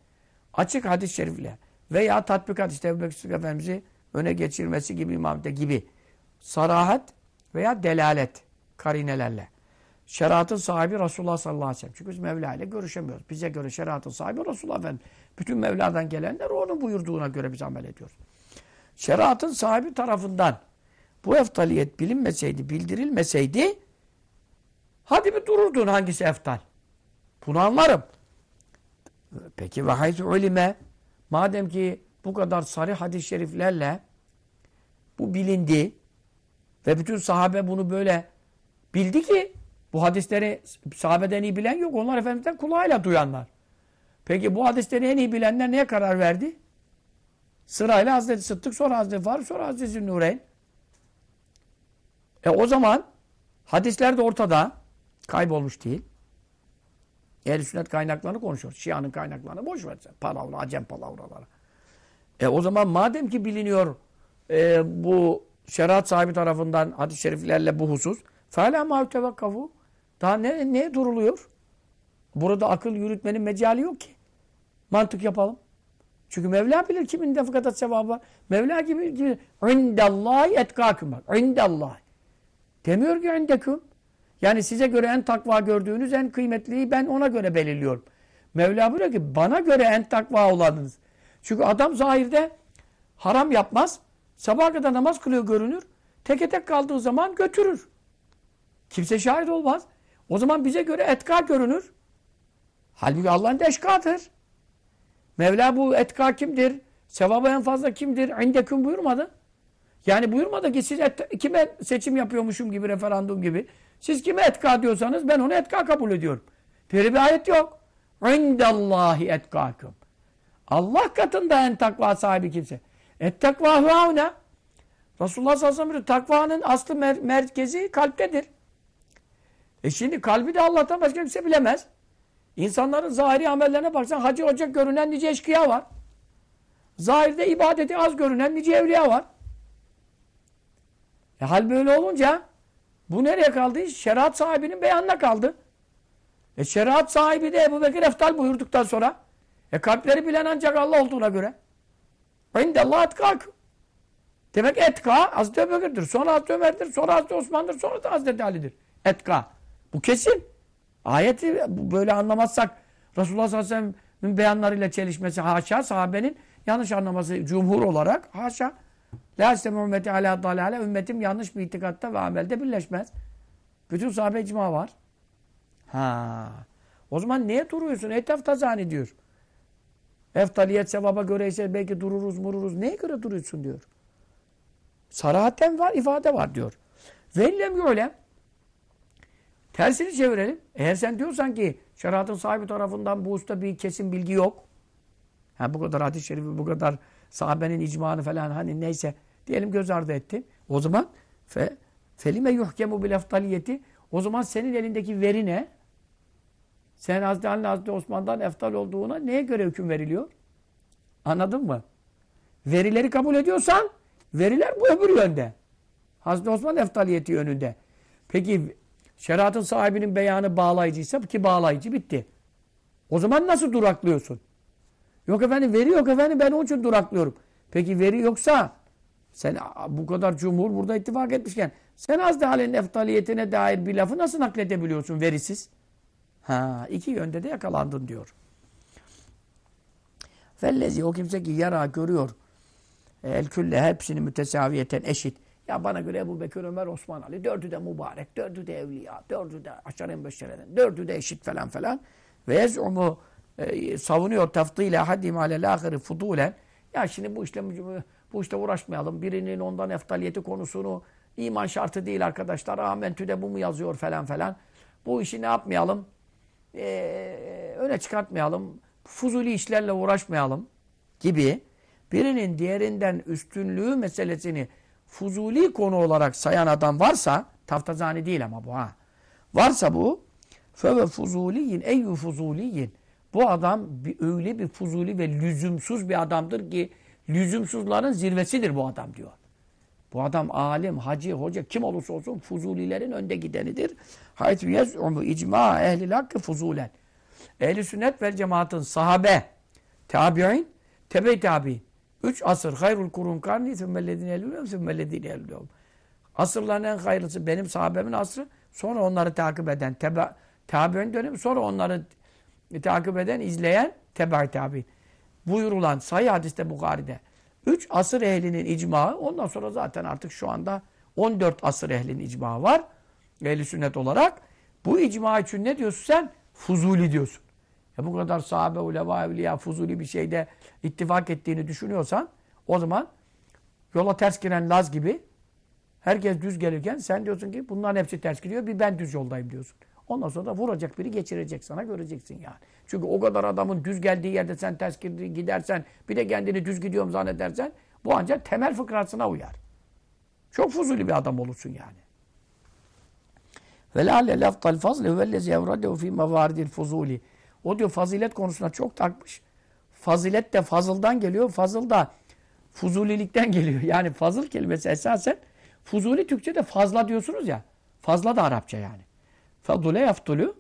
Açık hadis-i şerifle veya tatbikat işte Ebu Bekir Efendimiz'i öne geçirmesi gibi imamete gibi sarahat veya delalet karinelerle. Şeriatın sahibi Resulullah sallallahu aleyhi ve sellem. Çünkü biz Mevla ile görüşemiyoruz. Bize göre şeriatın sahibi Resulullah Efendimiz. Bütün Mevla'dan gelenler onun buyurduğuna göre biz amel ediyoruz. Şeriatın sahibi tarafından bu eftaliyet bilinmeseydi, bildirilmeseydi hadi bir dururdun hangisi eftal. Bunu anlarım. Peki ve haytü ulime madem ki bu kadar sarı hadis-i şeriflerle bu bilindi ve bütün sahabe bunu böyle bildi ki bu hadisleri sahabeden iyi bilen yok. Onlar Efendimiz'den kulağıyla duyanlar. Peki bu hadisleri en iyi bilenler neye karar verdi? Sırayla Hazreti Sıddık, sonra Hazreti Faruk, sonra Hazreti Nureyn. E o zaman hadisler de ortada. Kaybolmuş değil. Ehl-i sünnet kaynaklarını konuşuyoruz. Şia'nın kaynaklarını boş ver sen. Palavra, acem palavraları. E o zaman madem ki biliniyor e, bu şeriat sahibi tarafından hadis-i şeriflerle bu husus فَالَا مَا تَوَكَّفُوا Daha ne, neye duruluyor? Burada akıl yürütmenin mecali yok ki. Mantık yapalım. Çünkü Mevla bilir kimin de kadar sevabı var. Mevla gibi, gibi indallahi etkâküm bak. İndallah. Demiyor ki indeküm. Yani size göre en takva gördüğünüz en kıymetliyi ben ona göre belirliyorum. Mevla buyuruyor ki bana göre en takva olanınız. Çünkü adam zahirde haram yapmaz. Sabaha kadar namaz kılıyor görünür. Teke tek kaldığı zaman götürür. Kimse şahit olmaz. O zaman bize göre etka görünür. Halbuki Allah'ın eşkadır. Mevla bu etka kimdir? Sevabı en fazla kimdir? İndeküm buyurmadı. Yani buyurmadı ki siz kime seçim yapıyormuşum gibi, referandum gibi. Siz kime etka diyorsanız ben onu etka kabul ediyorum. Böyle bir ayet yok. İndallahi etkâküm. Allah katında en takva sahibi kimse. Et takva huvâvne. Resulullah sallallahu aleyhi ve sellem takvanın aslı mer merkezi kalptedir. E şimdi kalbi de Allah'tan başka kimse bilemez. İnsanların zahiri amellerine baksan hacı hoca görünen nice eşkıya var. Zahirde ibadeti az görünen nice evliya var. E hal böyle olunca bu nereye kaldı? Şeriat sahibinin beyanına kaldı. E şeriat sahibi de Ebu Bekir Eftal buyurduktan sonra e kalpleri bilen ancak Allah olduğuna göre. İndallah etkâküm. Demek etka Hazreti Ebubekir'dir. Sonra Hazreti Ömer'dir. Sonra Hazreti Osman'dır. Sonra da Hazreti Ali'dir. Etka. Bu kesin. Ayeti böyle anlamazsak Resulullah sallallahu aleyhi ve sellem'in beyanlarıyla çelişmesi haşa sahabenin yanlış anlaması cumhur olarak haşa. La isteme ümmeti ala dalale ümmetim yanlış bir itikatta ve amelde birleşmez. Bütün sahabe icma var. Ha. O zaman niye duruyorsun? Etef tazani diyor. Eftaliyet sevaba göre ise belki dururuz mururuz. Neye göre duruyorsun diyor. Sarahaten var, ifade var diyor. Vellem yölem. Tersini çevirelim. Eğer sen diyorsan ki şeriatın sahibi tarafından bu usta bir kesin bilgi yok. Ha, bu kadar hadis-i şerifi, bu kadar sahabenin icmanı falan hani neyse diyelim göz ardı ettin. O zaman fe, felime yuhkemu bil eftaliyeti o zaman senin elindeki veri ne? Sen Hazreti Ali Hazreti Osman'dan eftal olduğuna neye göre hüküm veriliyor? Anladın mı? Verileri kabul ediyorsan veriler bu öbür yönde. Hazreti Osman eftaliyeti yönünde. Peki şeriatın sahibinin beyanı bağlayıcıysa ki bağlayıcı bitti. O zaman nasıl duraklıyorsun? Yok efendim veri yok efendim ben onun için duraklıyorum. Peki veri yoksa sen bu kadar cumhur burada ittifak etmişken sen Hazreti Ali'nin eftaliyetine dair bir lafı nasıl nakledebiliyorsun verisiz? Ha, iki yönde de yakalandın diyor. Fellezi o kimse ki yara görüyor. El külle hepsini mütesaviyeten eşit. Ya bana göre Ebu Bekir, Ömer, Osman, Ali dördü de mübarek, dördü de evliya, dördü de aşar-ı beşereden, dördü de eşit falan falan. Ve yez'umu e, savunuyor tafdile haddim alel ahiri fudulen. Ya şimdi bu işle bu işte uğraşmayalım. Birinin ondan eftaliyeti konusunu iman şartı değil arkadaşlar. Amentü'de bu mu yazıyor falan falan. Bu işi ne yapmayalım? Ee, öne çıkartmayalım. Fuzuli işlerle uğraşmayalım gibi birinin diğerinden üstünlüğü meselesini fuzuli konu olarak sayan adam varsa taftazani değil ama bu ha. Varsa bu feve fuzuliyin eyyü fuzuliyin bu adam bir, öyle bir fuzuli ve lüzumsuz bir adamdır ki lüzumsuzların zirvesidir bu adam diyor. Bu adam alim, hacı, hoca kim olursa olsun fuzulilerin önde gidenidir. Haytü yez'umu icma ehlil hakkı fuzulen. Ehli sünnet vel cemaatın sahabe, tabi'in, tebe tabi. Üç asır hayrul kurun karni sümmellezine elülüyorum sümmellezine elülüyorum. Asırların en hayırlısı benim sahabemin asrı. Sonra onları takip eden tebe, tabi'in dönemi. Sonra onları takip eden, izleyen tebe tabi. Buyurulan sayı hadiste Bukhari'de. Üç asır ehlinin icmağı. Ondan sonra zaten artık şu anda 14 asır ehlinin icmağı var. Ehli sünnet olarak. Bu icma için ne diyorsun sen? Fuzuli diyorsun. Ya bu kadar sahabe, ulema, evliya, fuzuli bir şeyde ittifak ettiğini düşünüyorsan o zaman yola ters giren Laz gibi herkes düz gelirken sen diyorsun ki bunların hepsi ters gidiyor bir ben düz yoldayım diyorsun. Ondan sonra da vuracak biri geçirecek sana göreceksin yani. Çünkü o kadar adamın düz geldiği yerde sen ters gidersen bir de kendini düz gidiyorum zannedersen bu ancak temel fıkrasına uyar. Çok fuzuli bir adam olursun yani. Ve lâle laftal fazle huvellezi evradehu fî mevâridil fuzuli. O diyor fazilet konusuna çok takmış. Fazilet de fazıldan geliyor. Fazıl da fuzulilikten [laughs] geliyor. Yani fazıl kelimesi esasen fuzuli Türkçe'de fazla diyorsunuz ya. Fazla da Arapça yani. Fadule yaftulu.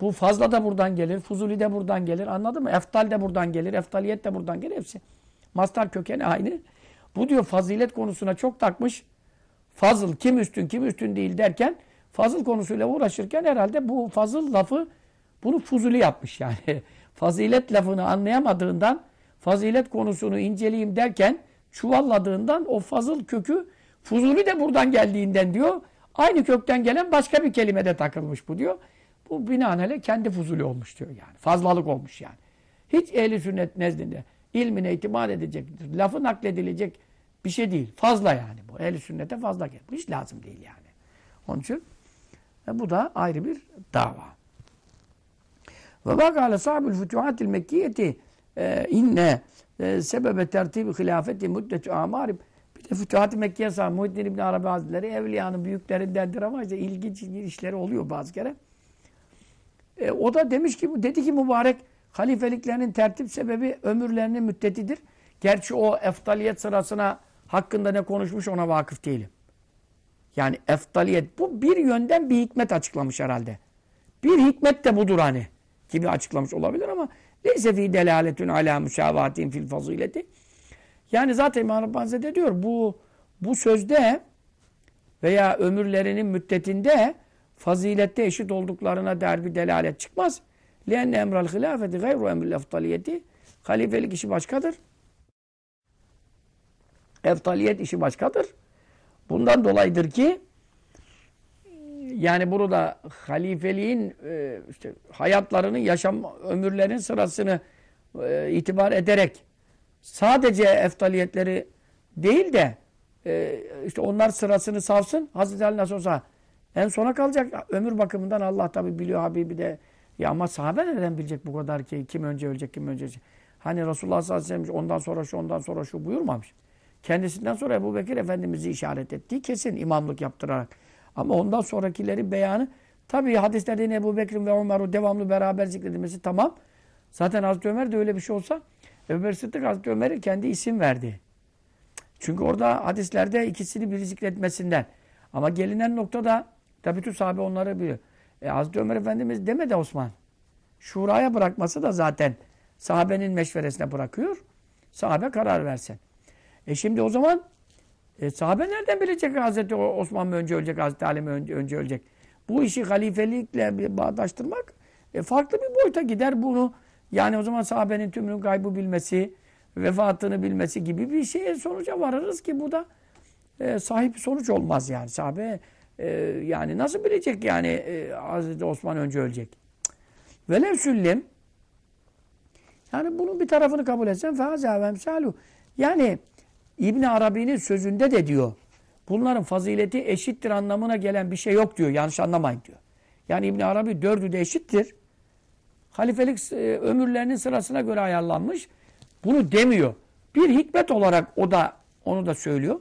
Bu fazla da buradan gelir. Fuzuli de buradan gelir. Anladın mı? Eftal de buradan gelir. Eftaliyet de buradan gelir. Hepsi. Mastar kökeni aynı. Bu diyor fazilet konusuna çok takmış. Fazıl kim üstün kim üstün değil derken fazıl konusuyla uğraşırken herhalde bu fazıl lafı bunu fuzuli yapmış yani. [laughs] Fazilet lafını anlayamadığından fazilet konusunu inceleyeyim derken çuvalladığından o fazıl kökü fuzuli de buradan geldiğinden diyor. Aynı kökten gelen başka bir kelimede takılmış bu diyor. Bu binaenaleyh kendi fuzuli olmuş diyor yani. Fazlalık olmuş yani. Hiç ehli sünnet nezdinde ilmine itimat edecek, lafı nakledilecek bir şey değil. Fazla yani bu. Ehli sünnete fazla gelmiş. lazım değil yani. Onun için e, bu da ayrı bir dava. Ve bakale sahabül fütuhatil mekkiyeti e, inne e, sebebe tertibi hilafeti müddetü de Fütuhat-ı Mekke'ye sahibi Muhyiddin İbni Arabi Hazretleri evliyanın büyüklerindendir ama işte ilginç işleri oluyor bazı kere. E, o da demiş ki, dedi ki mübarek halifeliklerinin tertip sebebi ömürlerinin müddetidir. Gerçi o eftaliyet sırasına hakkında ne konuşmuş ona vakıf değilim. Yani eftaliyet bu bir yönden bir hikmet açıklamış herhalde. Bir hikmet de budur hani gibi açıklamış olabilir ama leyse fi delaletun ala müsavatin fil fazileti. Yani zaten İmam Rabbani Hazretleri diyor bu bu sözde veya ömürlerinin müddetinde fazilette eşit olduklarına der bir delalet çıkmaz. لِأَنَّ اَمْرَ الْخِلَافَةِ غَيْرُ اَمْرِ الْاَفْطَلِيَةِ Halifelik işi başkadır. Eftaliyet işi başkadır. Bundan dolayıdır ki yani burada halifeliğin e, işte hayatlarının yaşam ömürlerin sırasını e, itibar ederek sadece eftaliyetleri değil de e, işte onlar sırasını savsın. Hazreti Ali nasıl olsa en sona kalacak. Ömür bakımından Allah tabi biliyor Habibi de. Ya ama sahabe neden bilecek bu kadar ki kim önce ölecek kim önce ölecek. Hani Resulullah sallallahu aleyhi ve sellem ondan sonra şu ondan sonra şu buyurmamış. Kendisinden sonra Ebu Bekir Efendimiz'i işaret ettiği kesin imamlık yaptırarak. Ama ondan sonrakilerin beyanı tabii hadislerde yine Ebu Bekir'in ve Ömer'u devamlı beraber zikredilmesi tamam. Zaten Hazreti Ömer de öyle bir şey olsa Bekir Sıddık Hazreti Ömer'e kendi isim verdi. Çünkü orada hadislerde ikisini bir zikretmesinden. Ama gelinen noktada tabi bütün sahabe onları biliyor. E, Hazreti Ömer Efendimiz demedi Osman. Şuraya bırakması da zaten sahabenin meşveresine bırakıyor. Sahabe karar versin. E şimdi o zaman e, sahabe nereden bilecek Hazreti Osman mı önce ölecek, Hazreti Ali mi önce, önce ölecek? Bu işi halifelikle bağdaştırmak e, farklı bir boyuta gider. Bunu yani o zaman sahabenin tümünün kaybı bilmesi, vefatını bilmesi gibi bir şeye sonuca varırız ki bu da e, sahip sonuç olmaz yani. Sahabe e, yani nasıl bilecek yani e, Hazreti Osman önce ölecek? Velev süllim yani bunun bir tarafını kabul etsen emsalu. Yani İbn Arabi'nin sözünde de diyor. Bunların fazileti eşittir anlamına gelen bir şey yok diyor. Yanlış anlamayın diyor. Yani İbn Arabi dördü de eşittir. Halifelik e, ömürlerinin sırasına göre ayarlanmış. Bunu demiyor. Bir hikmet olarak o da onu da söylüyor.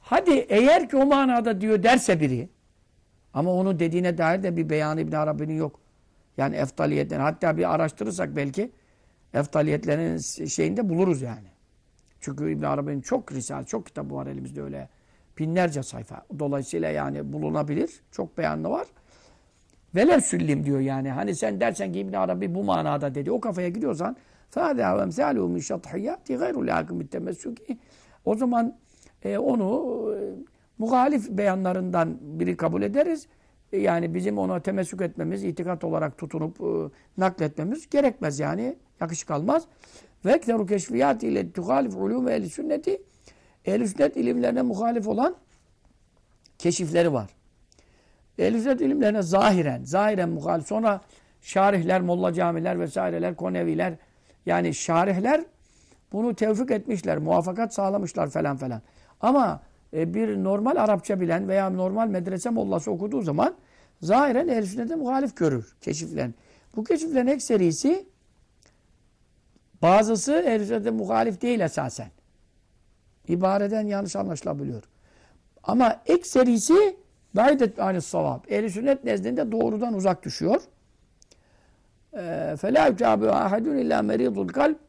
Hadi eğer ki o manada diyor derse biri ama onun dediğine dair de bir beyanı İbn Arabi'nin yok. Yani eftaliyetten hatta bir araştırırsak belki eftaliyetlerin şeyinde buluruz yani. Çünkü İbn Arabi'nin çok risale, çok kitabı var elimizde öyle. Binlerce sayfa. Dolayısıyla yani bulunabilir. Çok beyanlı var. Velev süllim diyor yani. Hani sen dersen ki İbn Arabi bu manada dedi. O kafaya gidiyorsan فَهَذَا وَمْسَالُهُ مِنْ شَطْحِيَاتِ غَيْرُ لَاكِمِ التَّمَسُّكِ O zaman e, onu e, muhalif beyanlarından biri kabul ederiz. E, yani bizim ona temessük etmemiz, itikat olarak tutunup e, nakletmemiz gerekmez yani. Yakışık almaz. Ve ekteru keşfiyat ile tuhalif ulûm ehli sünneti ehl sünnet ilimlerine muhalif olan keşifleri var. ehl sünnet ilimlerine zahiren, zahiren muhalif. Sonra şarihler, molla camiler vesaireler, koneviler yani şarihler bunu tevfik etmişler, muvaffakat sağlamışlar falan falan. Ama e, bir normal Arapça bilen veya normal medrese mollası okuduğu zaman zahiren ehl sünnete muhalif görür keşiflerin. Bu keşiflerin ekserisi Bazısı ehl muhalif değil esasen. İbareden yanlış anlaşılabiliyor. Ama ekserisi baidet anis savab. Ehl-i sünnet nezdinde doğrudan uzak düşüyor. فَلَا يُتَابِهُ اَحَدٌ اِلَّا مَرِيضُ kalp.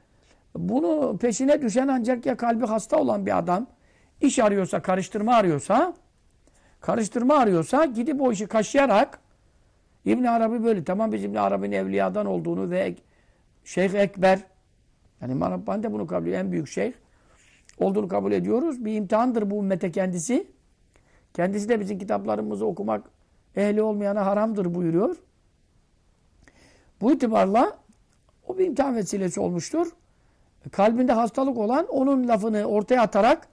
Bunu peşine düşen ancak ya kalbi hasta olan bir adam iş arıyorsa, karıştırma arıyorsa karıştırma arıyorsa gidip o işi kaşıyarak İbn Arabi böyle. Tamam biz İbn Arabi'nin evliyadan olduğunu ve Şeyh Ekber yani İmam Rabbani de bunu kabul ediyor. En büyük şeyh olduğunu kabul ediyoruz. Bir imtihandır bu ümmete kendisi. Kendisi de bizim kitaplarımızı okumak ehli olmayana haramdır buyuruyor. Bu itibarla o bir imtihan vesilesi olmuştur. Kalbinde hastalık olan onun lafını ortaya atarak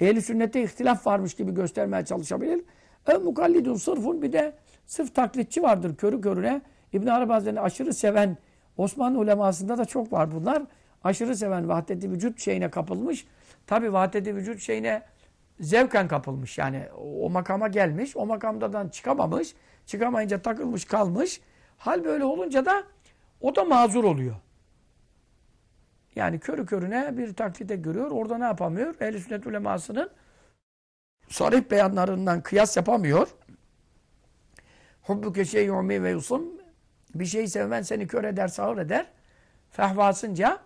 ehli sünnette ihtilaf varmış gibi göstermeye çalışabilir. E mukallidun sırfun bir de sırf taklitçi vardır körü körüne. İbn Arabi Hazretleri'ni aşırı seven Osmanlı ulemasında da çok var bunlar. Aşırı seven vahdeti vücut şeyine kapılmış. Tabi vahdeti vücut şeyine zevken kapılmış. Yani o makama gelmiş. O makamdan çıkamamış. Çıkamayınca takılmış kalmış. Hal böyle olunca da o da mazur oluyor. Yani körü körüne bir taklide görüyor. Orada ne yapamıyor? Ehl-i sünnet ulemasının sarih beyanlarından kıyas yapamıyor. Hubbuke şey'umi ve yusum bir şeyi sevmen seni kör eder, sağır eder. Fehvasınca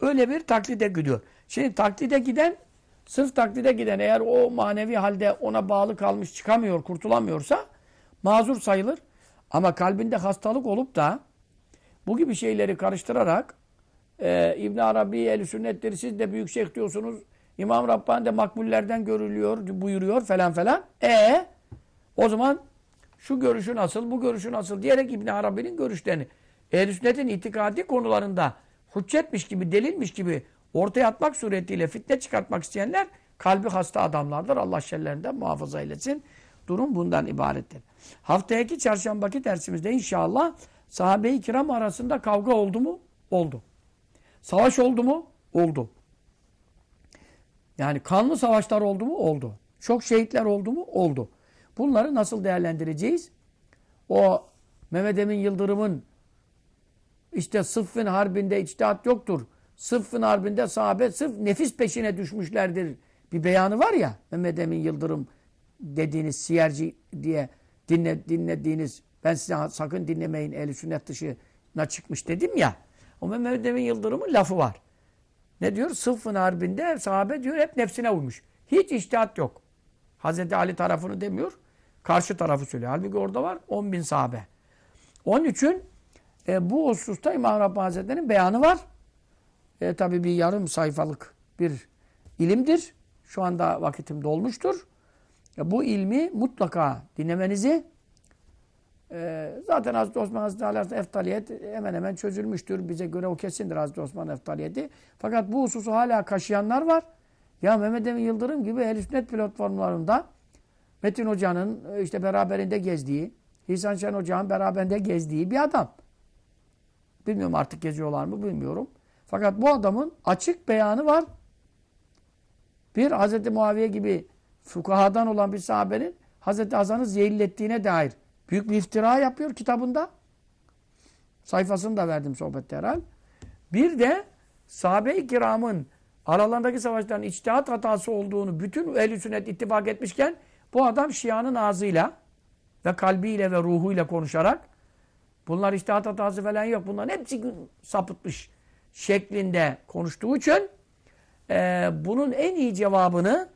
öyle bir taklide gidiyor. Şimdi taklide giden, sırf taklide giden eğer o manevi halde ona bağlı kalmış çıkamıyor, kurtulamıyorsa mazur sayılır. Ama kalbinde hastalık olup da bu gibi şeyleri karıştırarak e, İbn Arabi el sünnettir siz de büyük şeyh diyorsunuz. İmam Rabbani de makbullerden görülüyor, buyuruyor falan falan. E o zaman şu görüşü nasıl, bu görüşü nasıl diyerek İbn Arabi'nin görüşlerini ehl sünnetin itikadi konularında hüccetmiş gibi, delilmiş gibi ortaya atmak suretiyle fitne çıkartmak isteyenler kalbi hasta adamlardır. Allah şerlerinden muhafaza eylesin. Durum bundan ibarettir. Haftaki çarşambaki dersimizde inşallah sahabe-i kiram arasında kavga oldu mu? Oldu. Savaş oldu mu? Oldu. Yani kanlı savaşlar oldu mu? Oldu. Çok şehitler oldu mu? Oldu. Bunları nasıl değerlendireceğiz? O Mehmet Emin Yıldırım'ın işte Sıffın Harbi'nde içtihat yoktur. Sıffın Harbi'nde sahabe sırf nefis peşine düşmüşlerdir. Bir beyanı var ya Mehmet Emin Yıldırım dediğiniz siyerci diye dinle, dinlediğiniz ben size sakın dinlemeyin ehl sünnet dışına çıkmış dedim ya. O Mehmet Emin Yıldırım'ın lafı var. Ne diyor? Sıffın Harbi'nde sahabe diyor hep nefsine uymuş. Hiç içtihat yok. Hazreti Ali tarafını demiyor. Karşı tarafı söylüyor. Halbuki orada var 10 bin sahabe. Onun için e, bu hususta İmam Rabbani Hazretleri'nin beyanı var. E, tabii bir yarım sayfalık bir ilimdir. Şu anda vakitim dolmuştur. E, bu ilmi mutlaka dinlemenizi e, zaten Hazreti Osman Hazreti Ali eftaliyet hemen hemen çözülmüştür. Bize göre o kesindir Hazreti Osman eftaliyeti. Fakat bu hususu hala kaşıyanlar var. Ya Mehmet Emin Yıldırım gibi el sünnet platformlarında Metin Hoca'nın e, işte beraberinde gezdiği, İhsan Şen Hoca'nın beraberinde gezdiği bir adam. Bilmiyorum artık geziyorlar mı bilmiyorum. Fakat bu adamın açık beyanı var. Bir Hz. Muaviye gibi fukahadan olan bir sahabenin Hz. Hasan'ı zehirlettiğine dair büyük bir iftira yapıyor kitabında. Sayfasını da verdim sohbette herhal. Bir de sahabe-i kiramın aralarındaki savaşların içtihat hatası olduğunu bütün ehl sünnet ittifak etmişken bu adam Şia'nın ağzıyla ve kalbiyle ve ruhuyla konuşarak bunlar içtihat hatası falan yok. Bunların hepsi sapıtmış şeklinde konuştuğu için e, bunun en iyi cevabını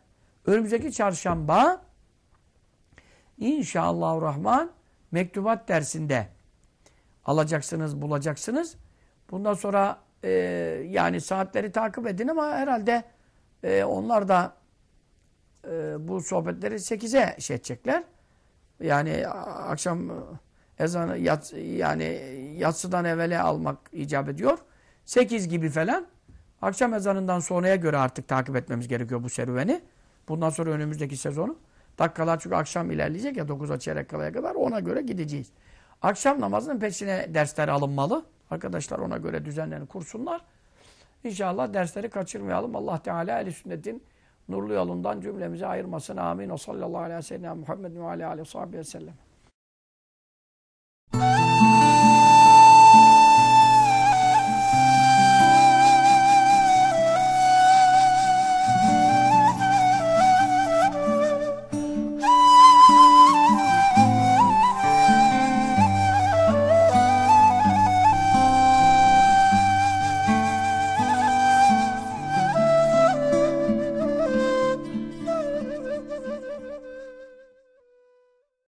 önümüzdeki çarşamba inşallah rahman mektubat dersinde alacaksınız, bulacaksınız. Bundan sonra e, yani saatleri takip edin ama herhalde e, onlar da e, bu sohbetleri 8'e şey edecekler. Yani akşam ezanı yat, yani yatsıdan evvele almak icap ediyor. 8 gibi falan. Akşam ezanından sonraya göre artık takip etmemiz gerekiyor bu serüveni. Bundan sonra önümüzdeki sezonu. Dakikalar çünkü akşam ilerleyecek ya 9'a çeyrek kalaya kadar ona göre gideceğiz. Akşam namazının peşine dersler alınmalı. Arkadaşlar ona göre düzenlerini kursunlar. İnşallah dersleri kaçırmayalım. Allah Teala eli sünnetin nurlu yolundan cümlemizi ayırmasın. Amin. O sallallahu aleyhi ve sellem Muhammed ve aleyhi ve sellem.